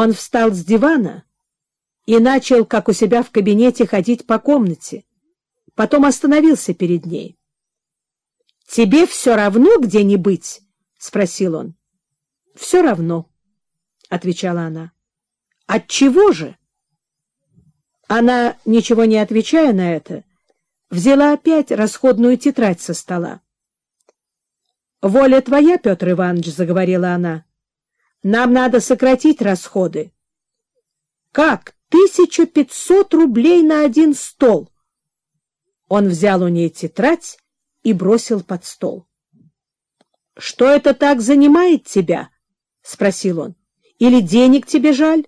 Он встал с дивана и начал, как у себя в кабинете, ходить по комнате. Потом остановился перед ней. — Тебе все равно, где не быть? — спросил он. — Все равно, — отвечала она. — От чего же? Она, ничего не отвечая на это, взяла опять расходную тетрадь со стола. — Воля твоя, Петр Иванович, — заговорила она. — Нам надо сократить расходы. — Как? Тысяча пятьсот рублей на один стол. Он взял у ней тетрадь и бросил под стол. — Что это так занимает тебя? — спросил он. — Или денег тебе жаль?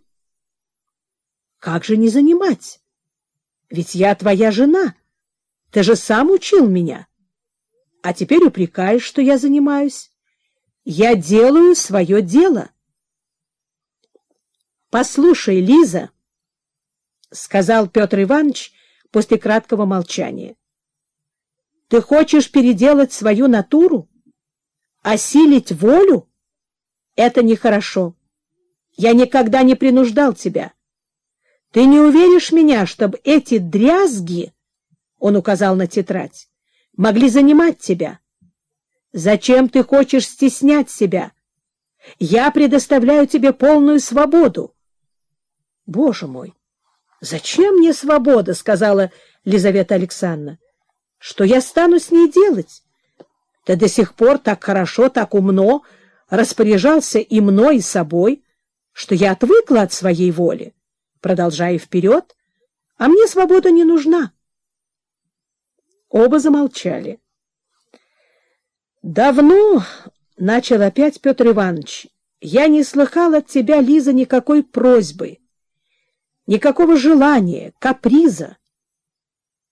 Как же не занимать? Ведь я твоя жена. Ты же сам учил меня. А теперь упрекаешь, что я занимаюсь. Я делаю свое дело. Послушай, Лиза, — сказал Петр Иванович после краткого молчания. — Ты хочешь переделать свою натуру? Осилить волю? Это нехорошо. Я никогда не принуждал тебя. — ты не уверишь меня, чтобы эти дрязги, — он указал на тетрадь, — могли занимать тебя? Зачем ты хочешь стеснять себя? Я предоставляю тебе полную свободу. — Боже мой! Зачем мне свобода? — сказала Лизавета Александровна. — Что я стану с ней делать? Ты до сих пор так хорошо, так умно распоряжался и мной, и собой, что я отвыкла от своей воли продолжая вперед, а мне свобода не нужна. Оба замолчали. «Давно, — начал опять Петр Иванович, — я не слыхал от тебя, Лиза, никакой просьбы, никакого желания, каприза.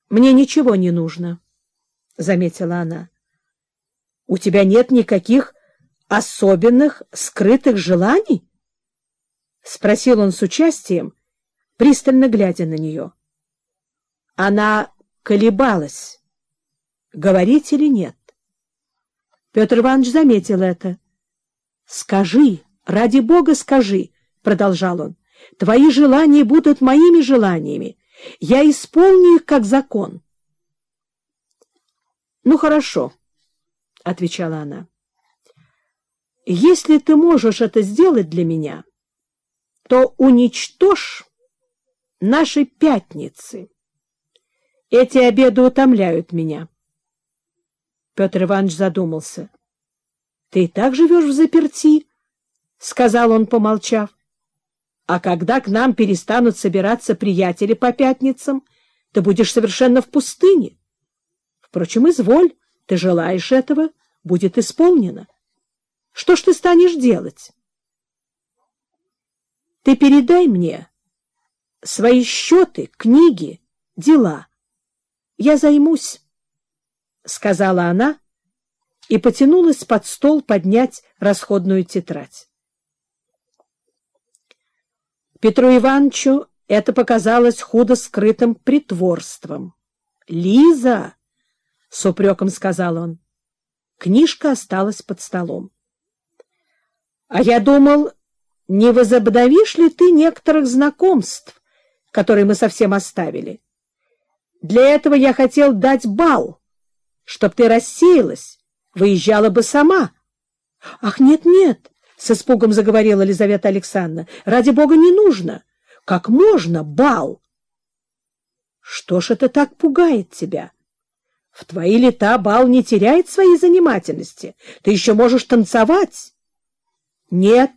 Мне ничего не нужно, — заметила она. У тебя нет никаких особенных скрытых желаний? — спросил он с участием, пристально глядя на нее. Она колебалась, говорить или нет. Петр Иванович заметил это. — Скажи, ради Бога скажи, — продолжал он, — твои желания будут моими желаниями. Я исполню их как закон. — Ну, хорошо, — отвечала она. — Если ты можешь это сделать для меня, то уничтожь наши пятницы. Эти обеды утомляют меня. Петр Иванович задумался. — Ты и так живешь в заперти? — сказал он, помолчав. — А когда к нам перестанут собираться приятели по пятницам, ты будешь совершенно в пустыне. Впрочем, изволь, ты желаешь этого, будет исполнено. Что ж ты станешь делать? — Ты передай мне свои счеты, книги, дела. Я займусь, — сказала она и потянулась под стол поднять расходную тетрадь. Петру Ивановичу это показалось худо скрытым притворством. «Лиза!» — с упреком сказал он. Книжка осталась под столом. — А я думал, не возобновишь ли ты некоторых знакомств, который мы совсем оставили. Для этого я хотел дать бал, чтоб ты рассеялась, выезжала бы сама. — Ах, нет-нет, — с испугом заговорила Елизавета Александровна, — ради бога не нужно. Как можно бал? — Что ж это так пугает тебя? В твои лета бал не теряет своей занимательности. Ты еще можешь танцевать. — Нет,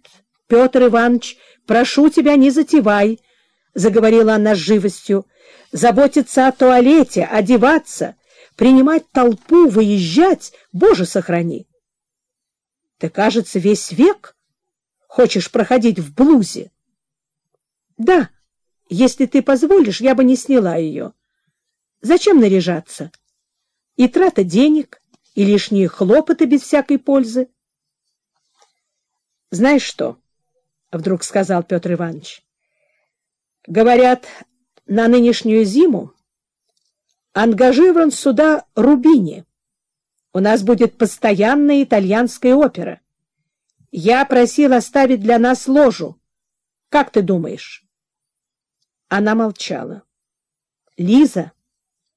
Петр Иванович, прошу тебя, не затевай, —— заговорила она с живостью, — заботиться о туалете, одеваться, принимать толпу, выезжать, Боже, сохрани! Ты, кажется, весь век хочешь проходить в блузе? Да, если ты позволишь, я бы не сняла ее. Зачем наряжаться? И трата денег, и лишние хлопоты без всякой пользы. Знаешь что? — вдруг сказал Петр Иванович. Говорят, на нынешнюю зиму ангажирован сюда Рубини. У нас будет постоянная итальянская опера. Я просил оставить для нас ложу. Как ты думаешь? Она молчала. — Лиза!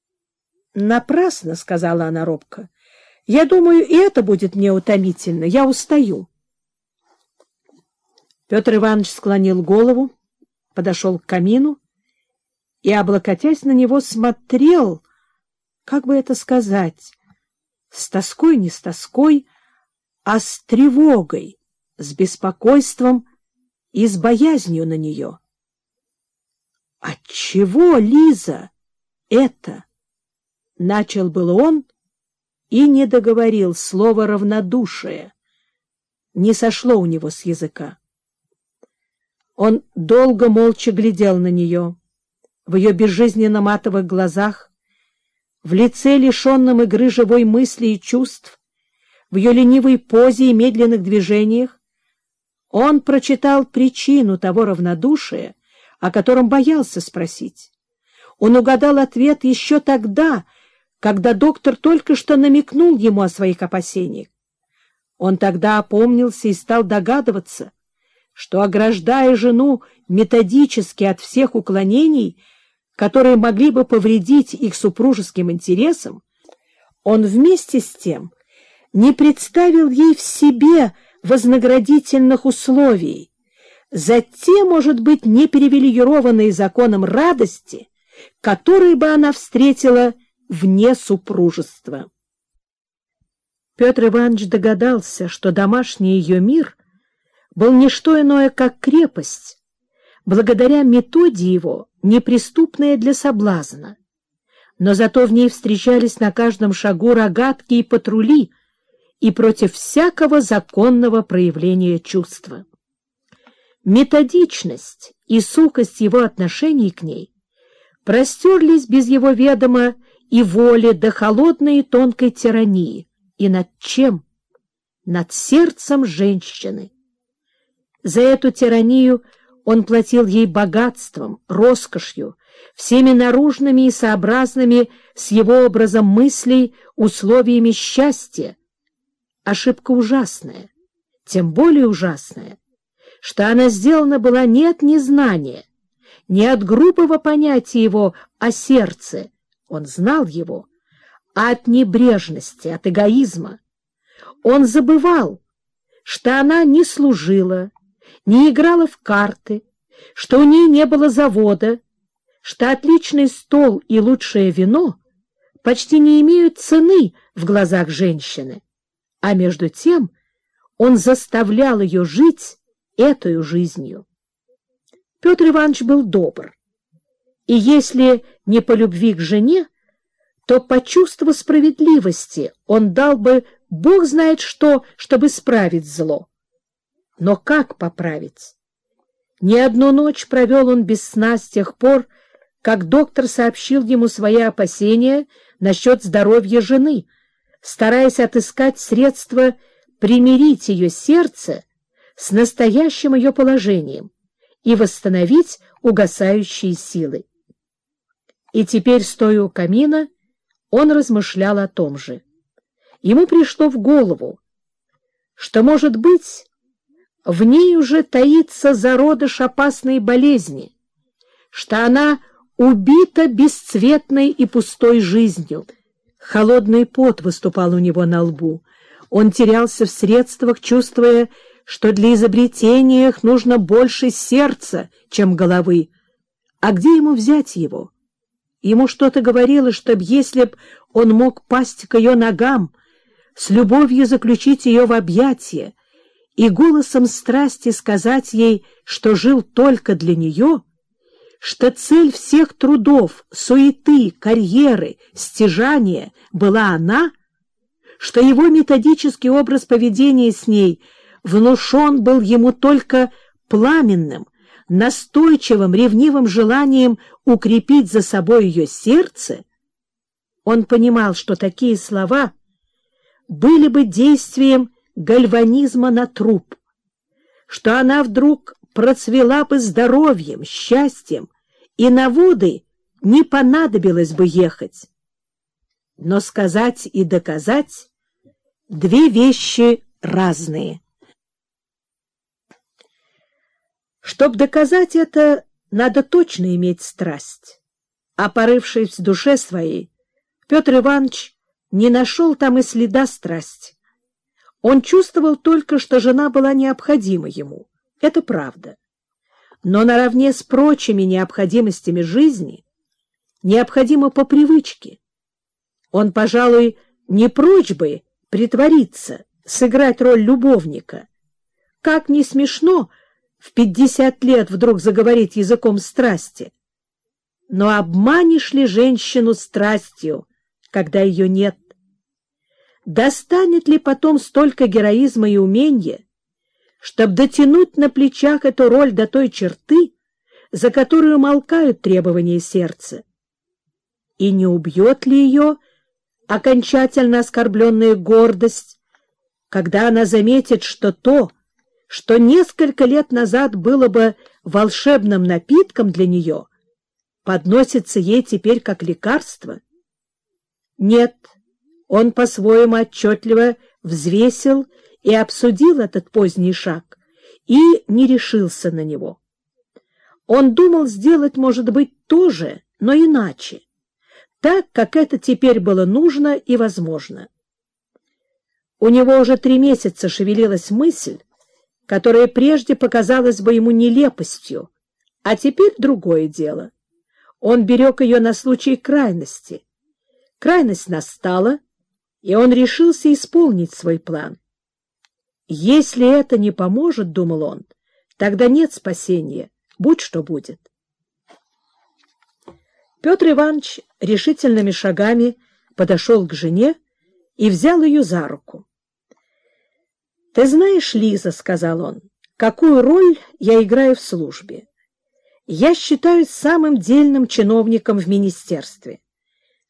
— Напрасно, — сказала она робко. — Я думаю, и это будет мне утомительно. Я устаю. Петр Иванович склонил голову, подошел к камину и, облокотясь на него, смотрел, как бы это сказать, с тоской не с тоской, а с тревогой, с беспокойством и с боязнью на нее. «Отчего, Лиза, это?» — начал был он и не договорил слово «равнодушие». Не сошло у него с языка. Он долго молча глядел на нее. В ее безжизненно-матовых глазах, в лице, лишенном игры живой мысли и чувств, в ее ленивой позе и медленных движениях, он прочитал причину того равнодушия, о котором боялся спросить. Он угадал ответ еще тогда, когда доктор только что намекнул ему о своих опасениях. Он тогда опомнился и стал догадываться, что, ограждая жену методически от всех уклонений, которые могли бы повредить их супружеским интересам, он вместе с тем не представил ей в себе вознаградительных условий, за те, может быть, неперевелиированные законом радости, которые бы она встретила вне супружества. Петр Иванович догадался, что домашний ее мир — был не что иное, как крепость, благодаря методе его, неприступная для соблазна. Но зато в ней встречались на каждом шагу рогатки и патрули, и против всякого законного проявления чувства. Методичность и сухость его отношений к ней простерлись без его ведома и воли до холодной и тонкой тирании. И над чем? Над сердцем женщины за эту тиранию он платил ей богатством, роскошью, всеми наружными и сообразными с его образом мыслей условиями счастья. Ошибка ужасная, тем более ужасная, что она сделана была не от незнания, не от грубого понятия его о сердце, он знал его, а от небрежности, от эгоизма. Он забывал, что она не служила, не играла в карты, что у ней не было завода, что отличный стол и лучшее вино почти не имеют цены в глазах женщины, а между тем он заставлял ее жить этой жизнью. Петр Иванович был добр, и если не по любви к жене, то по чувству справедливости он дал бы Бог знает что, чтобы исправить зло. Но как поправить? Ни одну ночь провел он без сна с тех пор, как доктор сообщил ему свои опасения насчет здоровья жены, стараясь отыскать средства примирить ее сердце с настоящим ее положением и восстановить угасающие силы. И теперь, стоя у камина, он размышлял о том же. Ему пришло в голову, что, может быть, в ней уже таится зародыш опасной болезни, что она убита бесцветной и пустой жизнью. Холодный пот выступал у него на лбу. Он терялся в средствах, чувствуя, что для изобретения их нужно больше сердца, чем головы. А где ему взять его? Ему что-то говорило, чтоб если б он мог пасть к ее ногам, с любовью заключить ее в объятия, и голосом страсти сказать ей, что жил только для нее, что цель всех трудов, суеты, карьеры, стяжания была она, что его методический образ поведения с ней внушен был ему только пламенным, настойчивым, ревнивым желанием укрепить за собой ее сердце, он понимал, что такие слова были бы действием гальванизма на труп, что она вдруг процвела бы здоровьем, счастьем, и на воды не понадобилось бы ехать. Но сказать и доказать — две вещи разные. Чтоб доказать это, надо точно иметь страсть. А порывшись в душе своей, Петр Иванович не нашел там и следа страсти. Он чувствовал только, что жена была необходима ему. Это правда. Но наравне с прочими необходимостями жизни необходима по привычке. Он, пожалуй, не прочь бы притвориться, сыграть роль любовника. Как не смешно в пятьдесят лет вдруг заговорить языком страсти. Но обманешь ли женщину страстью, когда ее нет? Достанет ли потом столько героизма и умения, чтобы дотянуть на плечах эту роль до той черты, за которую молкают требования сердца? И не убьет ли ее окончательно оскорбленная гордость, когда она заметит, что то, что несколько лет назад было бы волшебным напитком для нее, подносится ей теперь как лекарство? Нет, он по-своему отчетливо взвесил и обсудил этот поздний шаг и не решился на него. Он думал сделать, может быть, то же, но иначе, так, как это теперь было нужно и возможно. У него уже три месяца шевелилась мысль, которая прежде показалась бы ему нелепостью, а теперь другое дело. Он берег ее на случай крайности. Крайность настала, и он решился исполнить свой план. Если это не поможет, — думал он, — тогда нет спасения, будь что будет. Петр Иванович решительными шагами подошел к жене и взял ее за руку. — Ты знаешь, Лиза, — сказал он, — какую роль я играю в службе. Я считаюсь самым дельным чиновником в министерстве.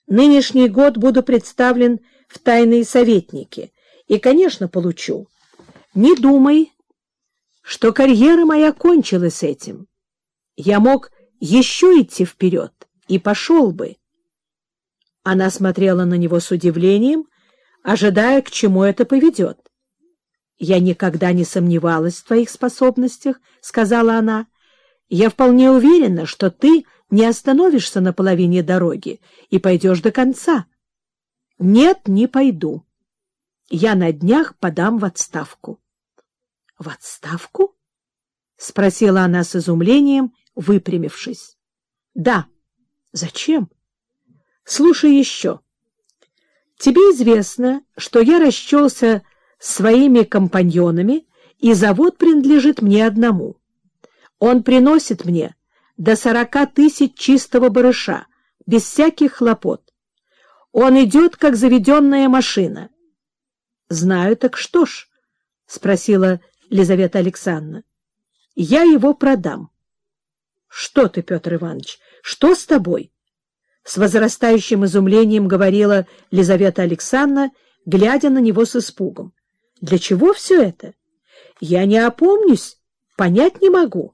Нынешний год буду представлен в тайные советники и, конечно, получу. Не думай, что карьера моя кончилась этим. Я мог еще идти вперед и пошел бы. Она смотрела на него с удивлением, ожидая, к чему это поведет. — Я никогда не сомневалась в твоих способностях, — сказала она. — Я вполне уверена, что ты не остановишься на половине дороги и пойдешь до конца. — Нет, не пойду. Я на днях подам в отставку. — В отставку? — спросила она с изумлением, выпрямившись. — Да. — Зачем? — Слушай еще. Тебе известно, что я расчелся своими компаньонами, и завод принадлежит мне одному. Он приносит мне до сорока тысяч чистого барыша, без всяких хлопот. Он идет, как заведенная машина. — Знаю, так что ж? — спросила Лизавета Александровна. — Я его продам. — Что ты, Петр Иванович, что с тобой? С возрастающим изумлением говорила Лизавета Александровна, глядя на него с испугом. — Для чего все это? Я не опомнюсь, понять не могу.